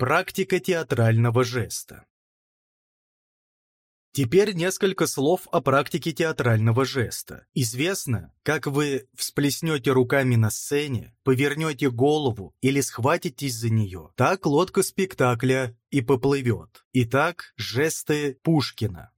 Практика театрального жеста. Теперь несколько слов о практике театрального жеста. Известно, как вы всплеснете руками на сцене, повернете голову или схватитесь за нее. Так лодка спектакля и поплывет. Итак, жесты Пушкина.